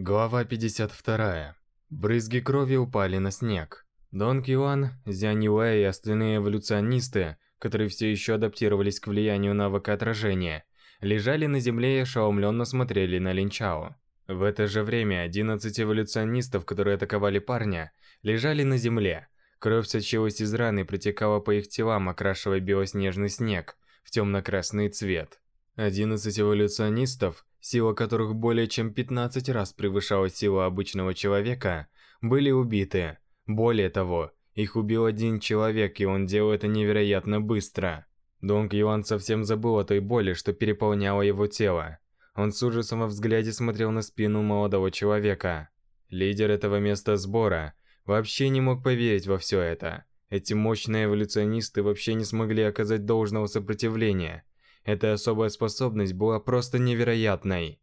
Глава 52. Брызги крови упали на снег. Дон Кьюан, Зянь Юэ и остальные эволюционисты, которые все еще адаптировались к влиянию навыка отражения, лежали на земле и ошеломленно смотрели на Линчао. В это же время 11 эволюционистов, которые атаковали парня, лежали на земле. Кровь сочилась из раны и протекала по их телам, окрашивая белоснежный снег в темно-красный цвет. 11 эволюционистов сила которых более чем 15 раз превышала силу обычного человека, были убиты. Более того, их убил один человек, и он делал это невероятно быстро. Донг Юан совсем забыл о той боли, что переполняло его тело. Он с ужасом во взгляде смотрел на спину молодого человека. Лидер этого места сбора вообще не мог поверить во все это. Эти мощные эволюционисты вообще не смогли оказать должного сопротивления – эта особая способность была просто невероятной.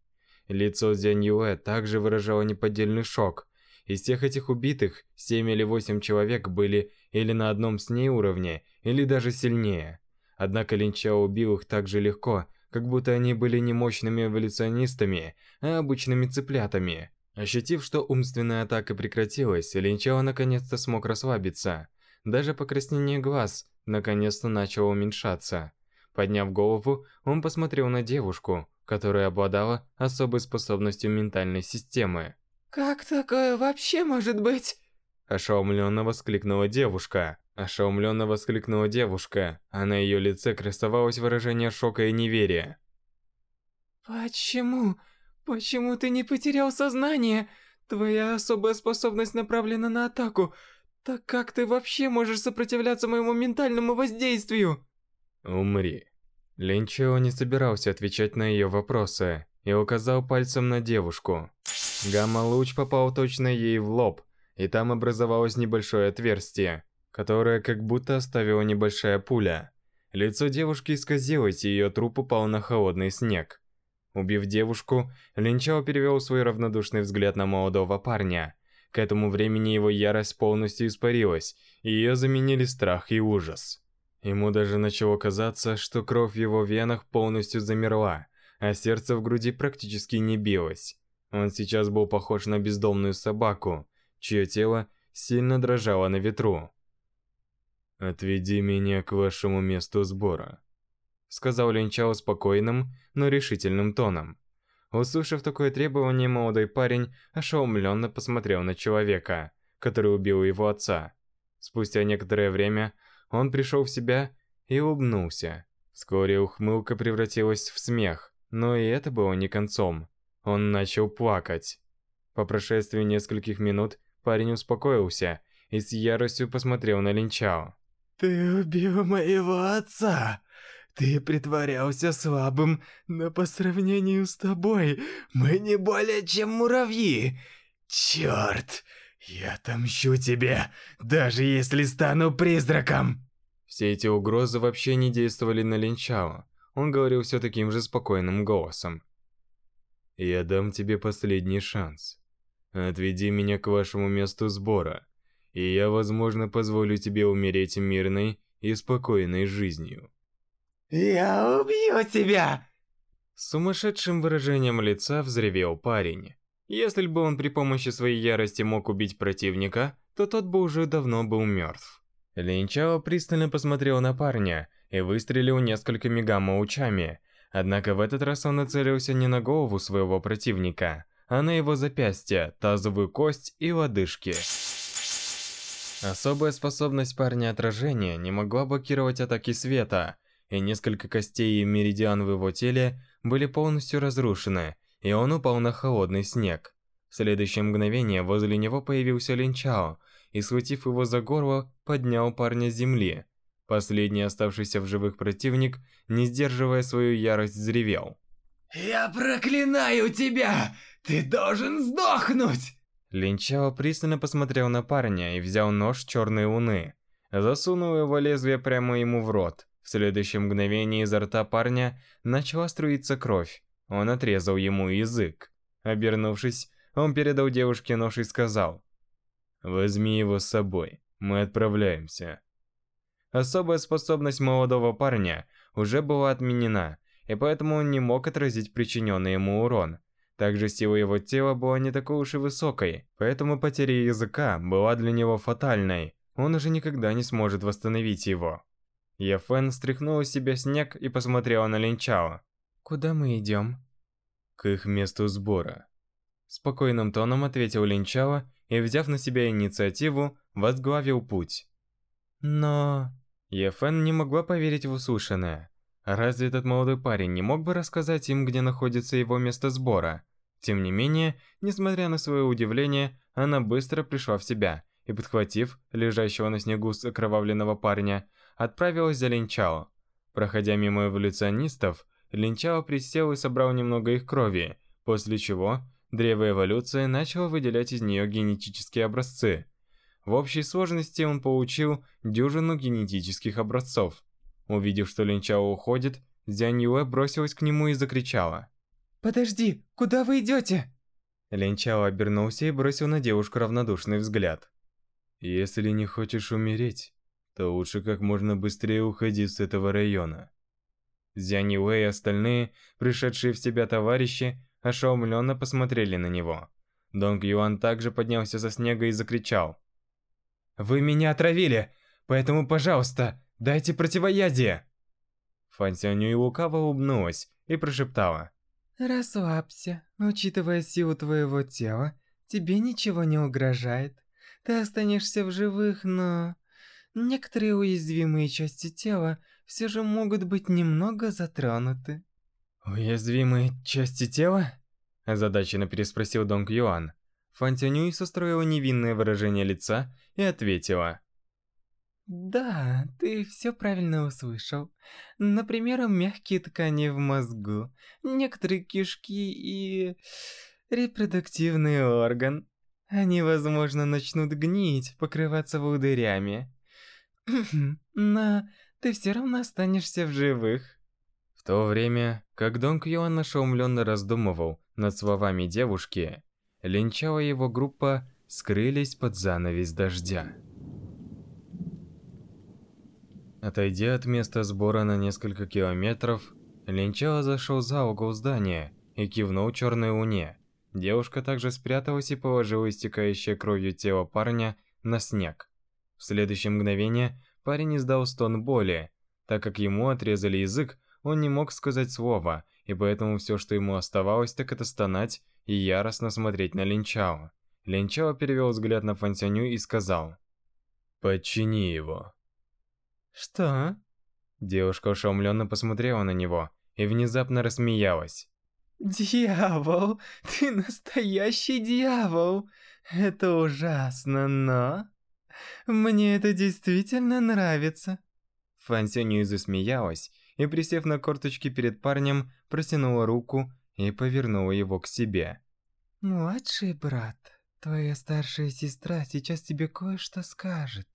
Лицо Дзянь Юэ также выражало неподдельный шок. Из всех этих убитых, семь или восемь человек были или на одном с ней уровне, или даже сильнее. Однако Линчао убил их так же легко, как будто они были не мощными эволюционистами, а обычными цыплятами. Ощутив, что умственная атака прекратилась, Линчао наконец-то смог расслабиться. Даже покраснение глаз наконец-то начало уменьшаться. Подняв голову, он посмотрел на девушку, которая обладала особой способностью ментальной системы. «Как такое вообще может быть?» Ошеломленно воскликнула девушка. Ошеломленно воскликнула девушка, а на ее лице красовалось выражение шока и неверия. «Почему? Почему ты не потерял сознание? Твоя особая способность направлена на атаку. Так как ты вообще можешь сопротивляться моему ментальному воздействию?» «Умри». Линчо не собирался отвечать на ее вопросы и указал пальцем на девушку. Гамма-луч попал точно ей в лоб, и там образовалось небольшое отверстие, которое как будто оставило небольшая пуля. Лицо девушки исказилось, и ее труп упал на холодный снег. Убив девушку, Линчао перевел свой равнодушный взгляд на молодого парня. К этому времени его ярость полностью испарилась, и ее заменили страх и ужас. Ему даже начало казаться, что кровь в его венах полностью замерла, а сердце в груди практически не билось. Он сейчас был похож на бездомную собаку, чье тело сильно дрожало на ветру. «Отведи меня к вашему месту сбора», — сказал Линчао спокойным, но решительным тоном. Услышав такое требование, молодой парень ошеломленно посмотрел на человека, который убил его отца. Спустя некоторое время он пришел в себя и улыбнулся. Вскоре ухмылка превратилась в смех, но и это было не концом. Он начал плакать. По прошествии нескольких минут парень успокоился и с яростью посмотрел на Линчао. «Ты убил моего отца! Ты притворялся слабым, но по сравнению с тобой мы не более чем муравьи! Черт! «Я отомщу тебе, даже если стану призраком!» Все эти угрозы вообще не действовали на Линчао. Он говорил все таким же спокойным голосом. «Я дам тебе последний шанс. Отведи меня к вашему месту сбора, и я, возможно, позволю тебе умереть мирной и спокойной жизнью». «Я убью тебя!» С сумасшедшим выражением лица взревел парень. Если бы он при помощи своей ярости мог убить противника, то тот бы уже давно был мертв. Линчао пристально посмотрел на парня и выстрелил несколькими гамма-лучами. Однако в этот раз он нацелился не на голову своего противника, а на его запястье, тазовую кость и лодыжки. Особая способность парня отражения не могла блокировать атаки света, и несколько костей и меридиан в его теле были полностью разрушены, и он упал на холодный снег. В следующее мгновение возле него появился Линчао и, схватив его за горло, поднял парня с земли. Последний оставшийся в живых противник, не сдерживая свою ярость, взревел. «Я проклинаю тебя! Ты должен сдохнуть!» Линчао пристально посмотрел на парня и взял нож черной луны. Засунул его лезвие прямо ему в рот. В следующее мгновение изо рта парня начала струиться кровь. Он отрезал ему язык. Обернувшись, он передал девушке нож и сказал. «Возьми его с собой, мы отправляемся». Особая способность молодого парня уже была отменена, и поэтому он не мог отразить причиненный ему урон. Также сила его тела была не такой уж и высокой, поэтому потеря языка была для него фатальной. Он уже никогда не сможет восстановить его. Ефен стряхнула себе снег и посмотрела на Линчао. Куда мы идем?» «К их месту сбора». Спокойным тоном ответил Линчала и, взяв на себя инициативу, возглавил путь. «Но...» Ефен не могла поверить в услышанное. Разве этот молодой парень не мог бы рассказать им, где находится его место сбора? Тем не менее, несмотря на свое удивление, она быстро пришла в себя и, подхватив лежащего на снегу с парня, отправилась за Линчао. Проходя мимо эволюционистов, Линчао присел и собрал немного их крови, после чего древо эволюции начало выделять из нее генетические образцы. В общей сложности он получил дюжину генетических образцов. Увидев, что Линчао уходит, Дзянь Юэ бросилась к нему и закричала. «Подожди, куда вы идете?» Линчао обернулся и бросил на девушку равнодушный взгляд. «Если не хочешь умереть, то лучше как можно быстрее уходи с этого района». Зянь Уэй и остальные, пришедшие в себя товарищи, ошеломленно посмотрели на него. Донг Юан также поднялся со снега и закричал. «Вы меня отравили, поэтому, пожалуйста, дайте противоядие!» Фан Сянюй лукаво улыбнулась и прошептала. «Расслабься. Учитывая силу твоего тела, тебе ничего не угрожает. Ты останешься в живых, но... Некоторые уязвимые части тела – все же могут быть немного затронуты. Уязвимые части тела? озадаченно переспросил Донг Юан. Фан Тянюй состроила невинное выражение лица и ответила: да, ты все правильно услышал. Например, мягкие ткани в мозгу, некоторые кишки и... репродуктивный орган. Они, возможно, начнут гнить, покрываться волдырями. На ты все равно останешься в живых. В то время, как Донг Юан ошеломленно раздумывал над словами девушки, Линчао и его группа скрылись под занавес дождя. Отойдя от места сбора на несколько километров, Линчао зашел за угол здания и кивнул черной луне. Девушка также спряталась и положила истекающее кровью тело парня на снег. В следующее мгновение Парень издал стон боли. Так как ему отрезали язык, он не мог сказать слова, и поэтому все, что ему оставалось, так это стонать и яростно смотреть на Линчао. Линчао перевел взгляд на Фансяню и сказал. «Подчини его». «Что?» а?» Девушка ошеломленно посмотрела на него и внезапно рассмеялась. «Дьявол! Ты настоящий дьявол! Это ужасно, но...» Мне это действительно нравится. Фан Сюнью засмеялась и, присев на корточки перед парнем, протянула руку и повернула его к себе. «Младший брат, твоя старшая сестра сейчас тебе кое-что скажет».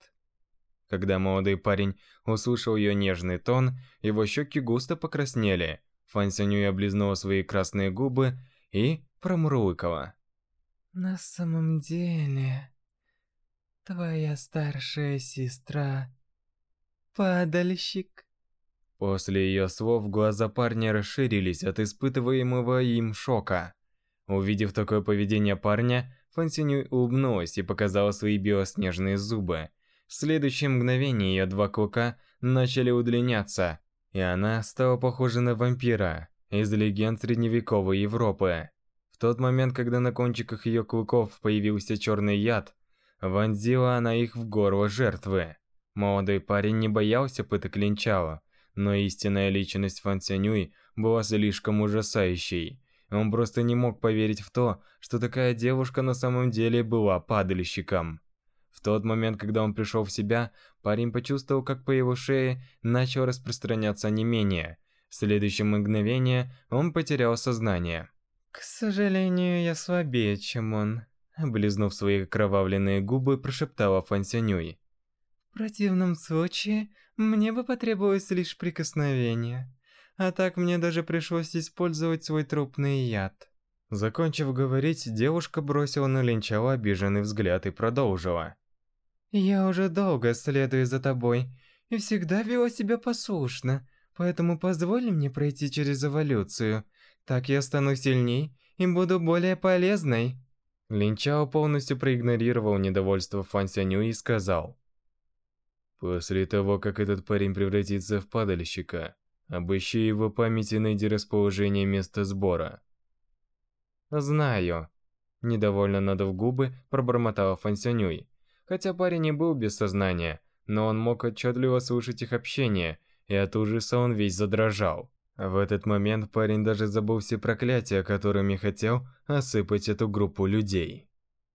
Когда молодой парень услышал ее нежный тон, его щеки густо покраснели. Фан облизнула свои красные губы и промурлыкала. «На самом деле...» Твоя старшая сестра. Падальщик. После ее слов глаза парня расширились от испытываемого им шока. Увидев такое поведение парня, Фансиню улыбнулась и показала свои белоснежные зубы. В следующее мгновение ее два клыка начали удлиняться, и она стала похожа на вампира из легенд средневековой Европы. В тот момент, когда на кончиках ее клыков появился черный яд, Вонзила она их в горло жертвы. Молодой парень не боялся пыток линчала, но истинная личность Фан Цянюй была слишком ужасающей. Он просто не мог поверить в то, что такая девушка на самом деле была падальщиком. В тот момент, когда он пришел в себя, парень почувствовал, как по его шее начал распространяться онемение. В следующее мгновение он потерял сознание. «К сожалению, я слабее, чем он», облизнув свои кровавленные губы, прошептала Фан В противном случае, мне бы потребовалось лишь прикосновение. А так мне даже пришлось использовать свой трупный яд. Закончив говорить, девушка бросила на Линчала обиженный взгляд и продолжила. «Я уже долго следую за тобой и всегда вела себя послушно, поэтому позволь мне пройти через эволюцию. Так я стану сильней и буду более полезной». Линчао полностью проигнорировал недовольство Фан Сяню и сказал. «После того, как этот парень превратится в падальщика, обыщи его память и найди расположение места сбора». «Знаю», – недовольно надав губы, пробормотала Фан Сянюй. Хотя парень и был без сознания, но он мог отчетливо слышать их общение, и от ужаса он весь задрожал. В этот момент парень даже забыл все проклятия, которыми хотел осыпать эту группу людей.